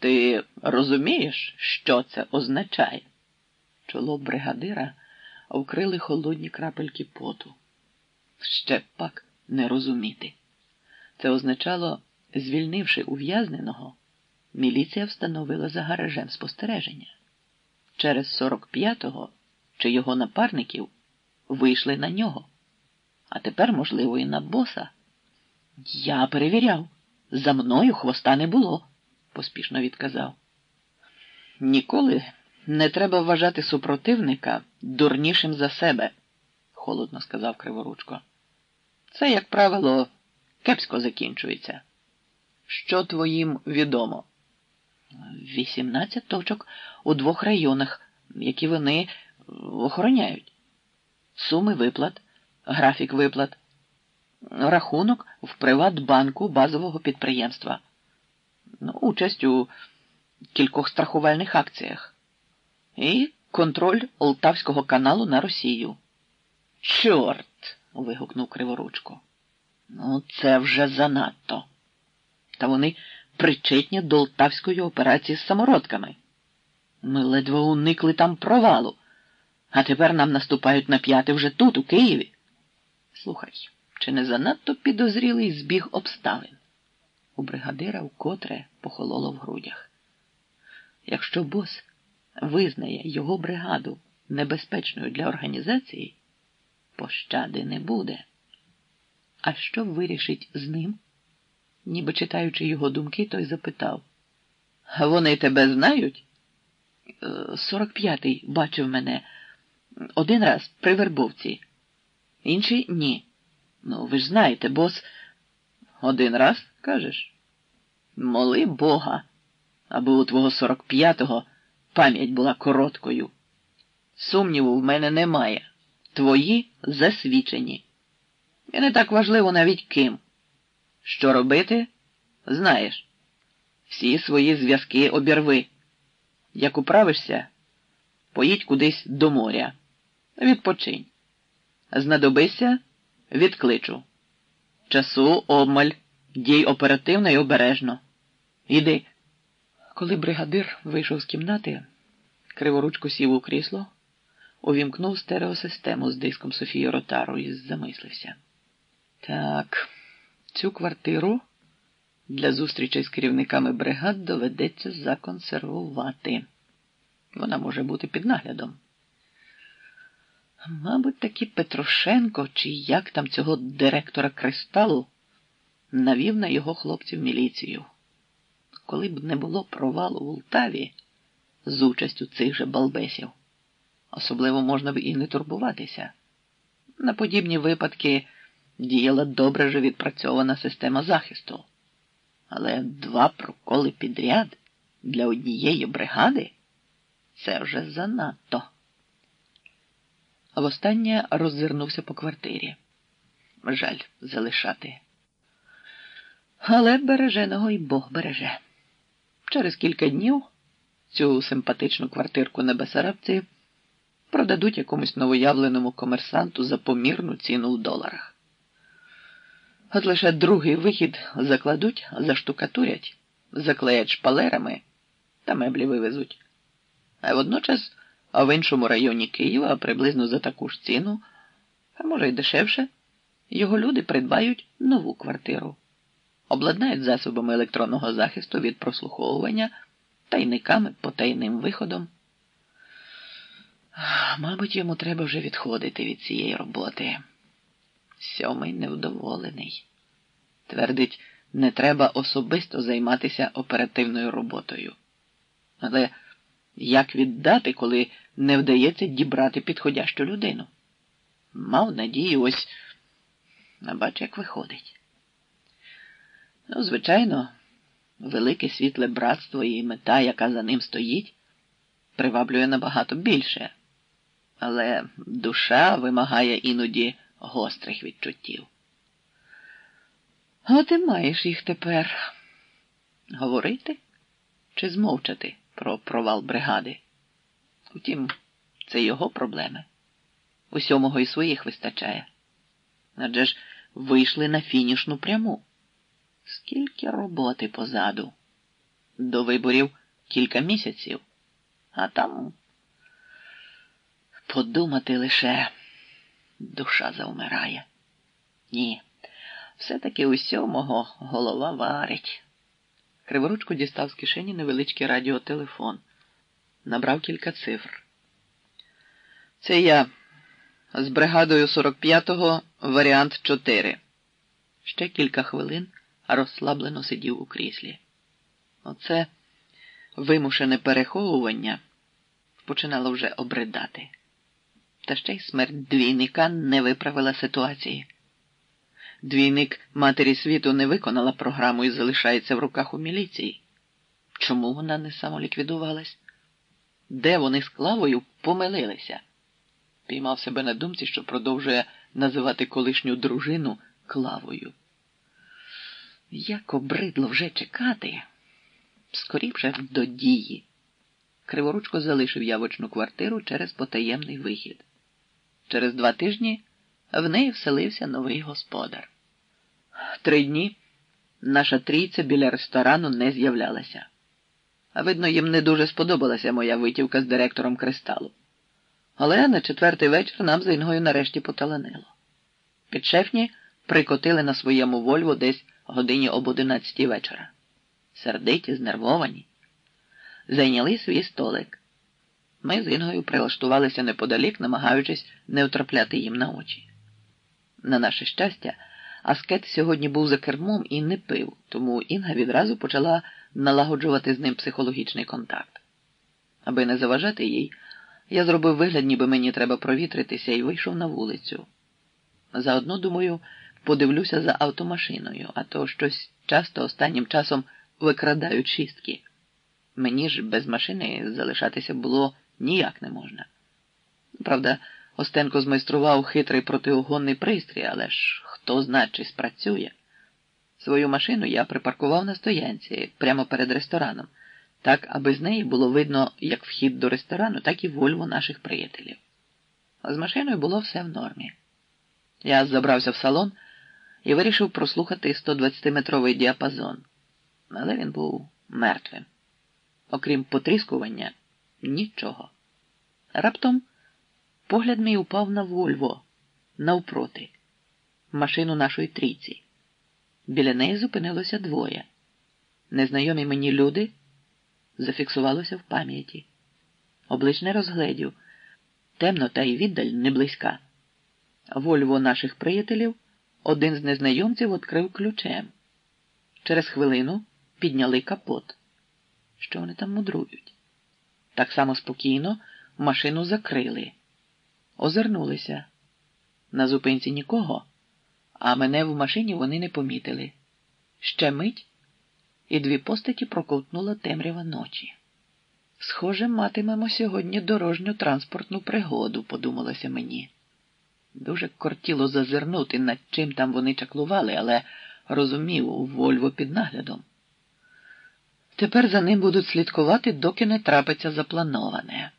Ти розумієш, що це означає? Чоло бригадира вкрили холодні крапельки поту. Ще пак не розуміти. Це означало, звільнивши ув'язненого, міліція встановила за гаражем спостереження. Через 45-го чи його напарників вийшли на нього, а тепер, можливо, і на боса. Я перевіряв, за мною хвоста не було, поспішно відказав. Ніколи не треба вважати супротивника дурнішим за себе, холодно сказав Криворучко. Це, як правило, кепсько закінчується. Що твоїм відомо? Вісімнадцять точок у двох районах, які вони охороняють. Суми виплат, графік виплат, рахунок в Приватбанку базового підприємства, ну, участь у кількох страхувальних акціях і контроль Олтавського каналу на Росію. Чорт. вигукнув Криворучко. Ну, це вже занадто. Та вони причетні до Олтавської операції з самородками. Ми ледве уникли там провалу, а тепер нам наступають на п'яти вже тут, у Києві. Слухай, чи не занадто підозрілий збіг обставин? У бригадира вкотре похололо в грудях. Якщо бос визнає його бригаду небезпечною для організації, пощади не буде. А що вирішить з ним? Ніби читаючи його думки, той запитав. Вони тебе знають? «Е, Сорок п'ятий бачив мене один раз при вербовці, інший ні. Ну, ви ж знаєте, бос один раз, кажеш? Моли Бога, аби у твого сорок п'ятого пам'ять була короткою. Сумніву в мене немає. Твої засвідчені. І не так важливо навіть ким. Що робити, знаєш. Всі свої зв'язки обірви. Як управишся, поїдь кудись до моря. Відпочинь. Знадобися, відкличу. Часу обмаль, дій оперативно і обережно. Іди. Коли бригадир вийшов з кімнати, криворучко сів у крісло, увімкнув стереосистему з диском Софії Ротару і замислився. Так, цю квартиру для зустрічей з керівниками бригад доведеться законсервувати. Вона може бути під наглядом. Мабуть, таки Петрошенко, чи як там цього директора кристалу, навів на його хлопців міліцію. Коли б не було провалу в Ултаві з участю цих же балбесів, особливо можна б і не турбуватися. На подібні випадки діяла добре вже відпрацьована система захисту. Але два проколи підряд для однієї бригади це вже занадто. Востаннє роззирнувся по квартирі. Жаль залишати. Але береженого й Бог береже. Через кілька днів цю симпатичну квартирку на Бесарабці продадуть якомусь новоявленому комерсанту за помірну ціну в доларах. От лише другий вихід закладуть, заштукатурять, заклеять шпалерами та меблі вивезуть. А водночас, а в іншому районі Києва приблизно за таку ж ціну, а може й дешевше, його люди придбають нову квартиру, обладнають засобами електронного захисту від прослуховування, тайниками потайним виходом. Мабуть, йому треба вже відходити від цієї роботи. Сьомий невдоволений. Твердить, не треба особисто займатися оперативною роботою. Але як віддати, коли не вдається дібрати підходящу людину? Мав надію, ось а бач, як виходить. Ну, звичайно, велике світле братство і мета, яка за ним стоїть, приваблює набагато більше, але душа вимагає іноді гострих відчуттів. От і маєш їх тепер говорити чи змовчати про провал бригади. Втім, це його проблеми. Усьомого і своїх вистачає. Адже ж вийшли на фінішну пряму. Скільки роботи позаду. До виборів кілька місяців, а там подумати лише душа завмирає. Ні, все-таки усьомого голова варить. Криворучку дістав з кишені невеличкий радіотелефон, набрав кілька цифр. Це я з бригадою 45-го варіант 4. Ще кілька хвилин розслаблено сидів у кріслі. Оце вимушене переховування починало вже обридати. Та ще й смерть двійника не виправила ситуації. Двійник матері світу не виконала програму і залишається в руках у міліції. Чому вона не самоліквідувалась? Де вони з клавою помилилися? Піймав себе на думці, що продовжує називати колишню дружину клавою. Як обридло вже чекати, скоріше до дії. Криворучко залишив явочну квартиру через потаємний вихід. Через два тижні в неї вселився новий господар. Три дні наша трійця біля ресторану не з'являлася. А видно, їм не дуже сподобалася моя витівка з директором кристалу. Але на четвертий вечір нам з Інгою нарешті поталанило. Підшефні прикотили на своєму Вольво десь годині об одинадцятій вечора. Сердиті, знервовані. Зайняли свій столик. Ми з Інгою прилаштувалися неподалік, намагаючись не втрапляти їм на очі. На наше щастя, Аскет сьогодні був за кермом і не пив, тому Інга відразу почала налагоджувати з ним психологічний контакт. Аби не заважати їй, я зробив вигляд, ніби мені треба провітритися, і вийшов на вулицю. Заодно, думаю, подивлюся за автомашиною, а то щось часто останнім часом викрадають шістки. Мені ж без машини залишатися було ніяк не можна. Правда, Остенко змайстрував хитрий протиугонний пристрій, але ж хто зна, чи спрацює. Свою машину я припаркував на стоянці прямо перед рестораном, так, аби з неї було видно як вхід до ресторану, так і вольву наших приятелів. З машиною було все в нормі. Я забрався в салон і вирішив прослухати 120-метровий діапазон, але він був мертвим. Окрім потріскування, нічого. Раптом погляд мій упав на Вольво навпроти, машину нашої трійці. Біля неї зупинилося двоє. Незнайомі мені люди зафіксувалося в пам'яті. Облич не розгледів, темно та й віддаль не близька. Вольво наших приятелів один з незнайомців відкрив ключем. Через хвилину підняли капот. Що вони там мудрують? Так само спокійно машину закрили, озирнулися. На зупинці нікого, а мене в машині вони не помітили. Ще мить, і дві постаті проковтнула темрява ночі. Схоже, матимемо сьогодні дорожню транспортну пригоду, подумалося мені. Дуже кортіло зазирнути, над чим там вони чаклували, але розумів Вольво під наглядом. Тепер за ним будуть слідкувати, доки не трапиться заплановане.